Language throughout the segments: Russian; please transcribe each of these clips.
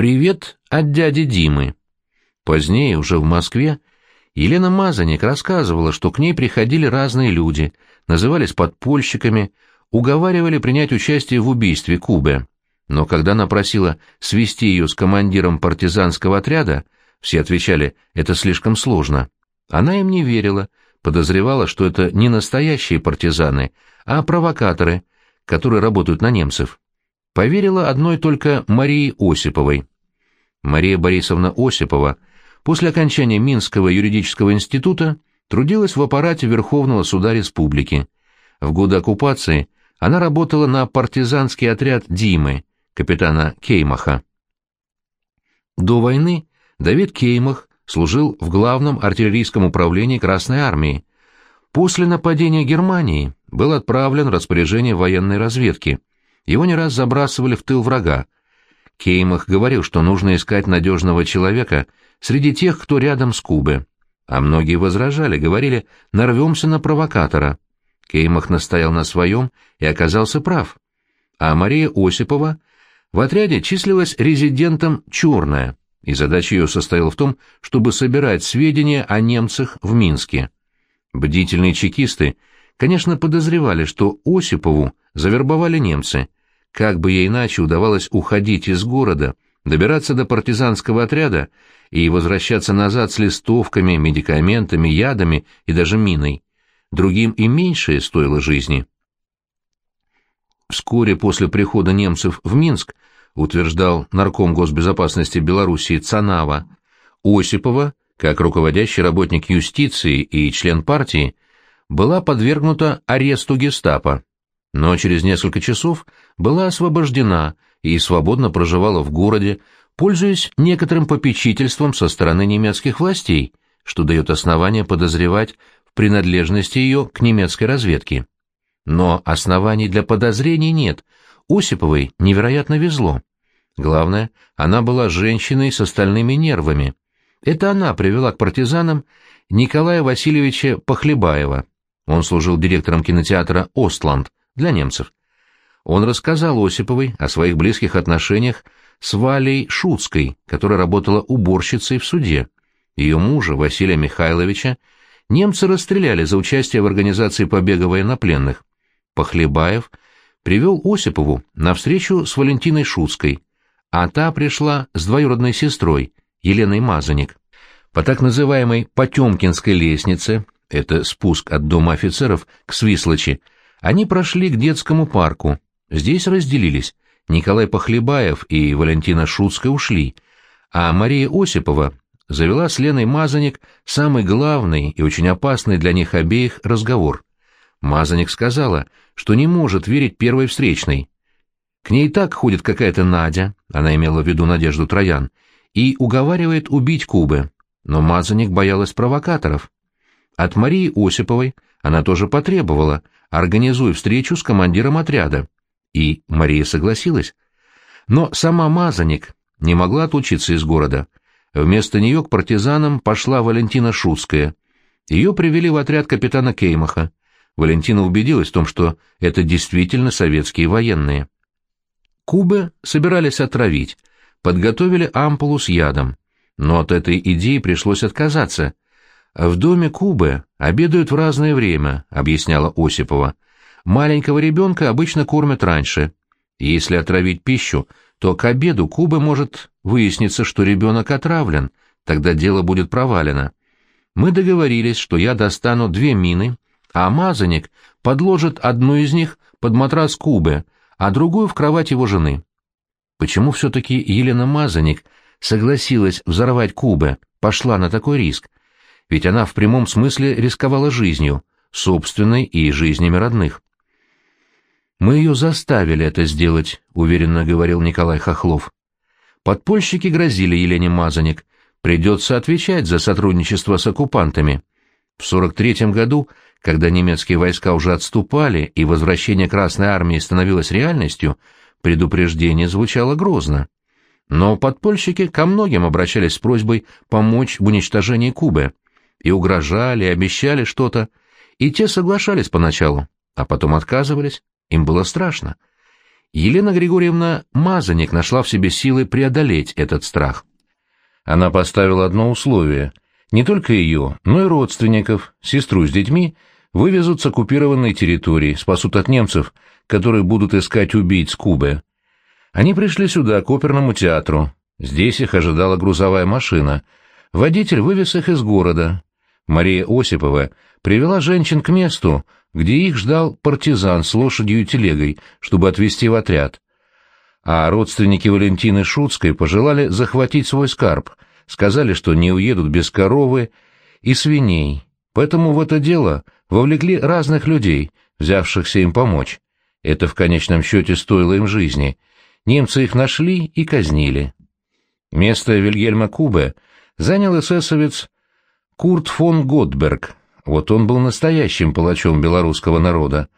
Привет от дяди Димы. Позднее, уже в Москве, Елена Мазаник рассказывала, что к ней приходили разные люди, назывались подпольщиками, уговаривали принять участие в убийстве Кубы. Но когда она просила свести ее с командиром партизанского отряда, все отвечали «это слишком сложно». Она им не верила, подозревала, что это не настоящие партизаны, а провокаторы, которые работают на немцев. Поверила одной только Марии Осиповой. Мария Борисовна Осипова после окончания Минского юридического института трудилась в аппарате Верховного суда республики. В годы оккупации она работала на партизанский отряд Димы, капитана Кеймаха. До войны Давид Кеймах служил в главном артиллерийском управлении Красной армии. После нападения Германии был отправлен в распоряжение военной разведки. Его не раз забрасывали в тыл врага. Кеймах говорил, что нужно искать надежного человека среди тех, кто рядом с Кубы. А многие возражали, говорили, нарвемся на провокатора. Кеймах настоял на своем и оказался прав. А Мария Осипова в отряде числилась резидентом «Черная», и задача ее состояла в том, чтобы собирать сведения о немцах в Минске. Бдительные чекисты, конечно, подозревали, что Осипову завербовали немцы. Как бы ей иначе удавалось уходить из города, добираться до партизанского отряда и возвращаться назад с листовками, медикаментами, ядами и даже миной. Другим и меньшее стоило жизни. Вскоре после прихода немцев в Минск, утверждал нарком госбезопасности Белоруссии Цанава, Осипова, как руководящий работник юстиции и член партии, была подвергнута аресту гестапо, но через несколько часов была освобождена и свободно проживала в городе, пользуясь некоторым попечительством со стороны немецких властей, что дает основание подозревать в принадлежности ее к немецкой разведке. Но оснований для подозрений нет. Осиповой невероятно везло. Главное, она была женщиной с остальными нервами. Это она привела к партизанам Николая Васильевича Похлебаева. Он служил директором кинотеатра «Остланд» для немцев. Он рассказал Осиповой о своих близких отношениях с Валей Шуцкой, которая работала уборщицей в суде. Ее мужа, Василия Михайловича, немцы расстреляли за участие в организации побега военнопленных. Похлебаев привел Осипову на встречу с Валентиной Шуцкой, а та пришла с двоюродной сестрой, Еленой Мазаник. По так называемой Потемкинской лестнице, это спуск от дома офицеров к Свислочи, они прошли к детскому парку. Здесь разделились. Николай Похлебаев и Валентина Шуцкая ушли, а Мария Осипова завела с Леной Мазаник самый главный и очень опасный для них обеих разговор. Мазаник сказала, что не может верить первой встречной. К ней так ходит какая-то Надя, она имела в виду Надежду Троян, и уговаривает убить Кубы, но Мазаник боялась провокаторов. От Марии Осиповой она тоже потребовала, организуй встречу с командиром отряда. И Мария согласилась. Но сама Мазаник не могла отлучиться из города. Вместо нее к партизанам пошла Валентина Шуцкая. Ее привели в отряд капитана Кеймаха. Валентина убедилась в том, что это действительно советские военные. Кубы собирались отравить, подготовили ампулу с ядом. Но от этой идеи пришлось отказаться. «В доме Кубы обедают в разное время», — объясняла Осипова. «Маленького ребенка обычно кормят раньше. Если отравить пищу, то к обеду Кубы может выясниться, что ребенок отравлен, тогда дело будет провалено. Мы договорились, что я достану две мины, а мазаник подложит одну из них под матрас Кубы, а другую в кровать его жены. Почему все-таки Елена Мазаник согласилась взорвать Кубы, пошла на такой риск? Ведь она в прямом смысле рисковала жизнью, собственной и жизнями родных. «Мы ее заставили это сделать», — уверенно говорил Николай Хохлов. Подпольщики грозили Елене Мазаник, придется отвечать за сотрудничество с оккупантами. В 43-м году, когда немецкие войска уже отступали и возвращение Красной Армии становилось реальностью, предупреждение звучало грозно. Но подпольщики ко многим обращались с просьбой помочь в уничтожении Кубы, и угрожали, и обещали что-то, и те соглашались поначалу, а потом отказывались, им было страшно. Елена Григорьевна Мазаник нашла в себе силы преодолеть этот страх. Она поставила одно условие. Не только ее, но и родственников, сестру с детьми, вывезут с оккупированной территории, спасут от немцев, которые будут искать убийц Кубы. Они пришли сюда, к оперному театру. Здесь их ожидала грузовая машина. Водитель вывез их из города. Мария Осипова привела женщин к месту, где их ждал партизан с лошадью и телегой, чтобы отвезти в отряд. А родственники Валентины Шуцкой пожелали захватить свой скарб, сказали, что не уедут без коровы и свиней, поэтому в это дело вовлекли разных людей, взявшихся им помочь. Это в конечном счете стоило им жизни. Немцы их нашли и казнили. Место Вильгельма Кубе занял эсэсовец Курт фон Готберг. Вот он был настоящим палачом белорусского народа.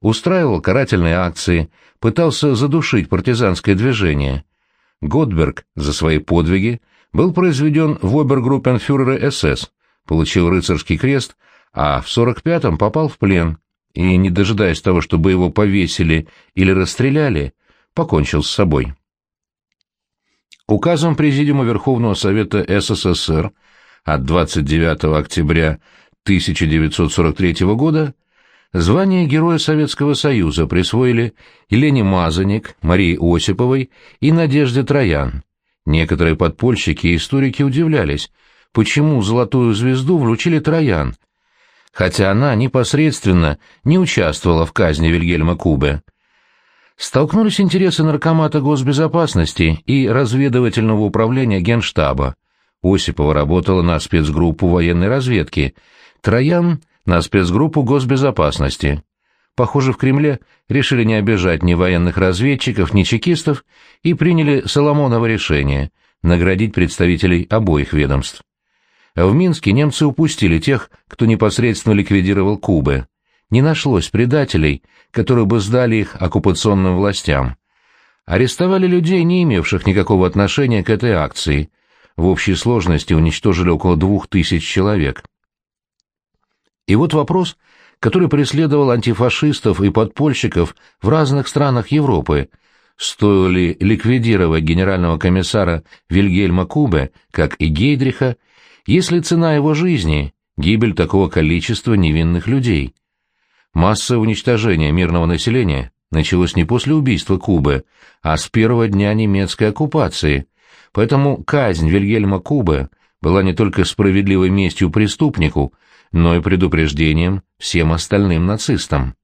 Устраивал карательные акции, пытался задушить партизанское движение. Готберг за свои подвиги был произведен в обергруппенфюрера СС, получил рыцарский крест, а в 45-м попал в плен и, не дожидаясь того, чтобы его повесили или расстреляли, покончил с собой. Указом Президиума Верховного Совета СССР от 29 октября 1943 года звание Героя Советского Союза присвоили Елене Мазаник, Марии Осиповой и Надежде Троян. Некоторые подпольщики и историки удивлялись, почему золотую звезду вручили Троян, хотя она непосредственно не участвовала в казни Вильгельма Кубе. Столкнулись интересы наркомата госбезопасности и разведывательного управления Генштаба. Осипова работала на спецгруппу военной разведки, Троян — на спецгруппу госбезопасности. Похоже, в Кремле решили не обижать ни военных разведчиков, ни чекистов и приняли Соломоново решение — наградить представителей обоих ведомств. В Минске немцы упустили тех, кто непосредственно ликвидировал Кубы. Не нашлось предателей, которые бы сдали их оккупационным властям. Арестовали людей, не имевших никакого отношения к этой акции. В общей сложности уничтожили около двух тысяч человек. И вот вопрос, который преследовал антифашистов и подпольщиков в разных странах Европы. Стоило ли ликвидировать генерального комиссара Вильгельма Кубе, как и Гейдриха, если цена его жизни — гибель такого количества невинных людей? Массовое уничтожение мирного населения началось не после убийства Кубы, а с первого дня немецкой оккупации, поэтому казнь Вильгельма Кубы была не только справедливой местью преступнику, но и предупреждением всем остальным нацистам.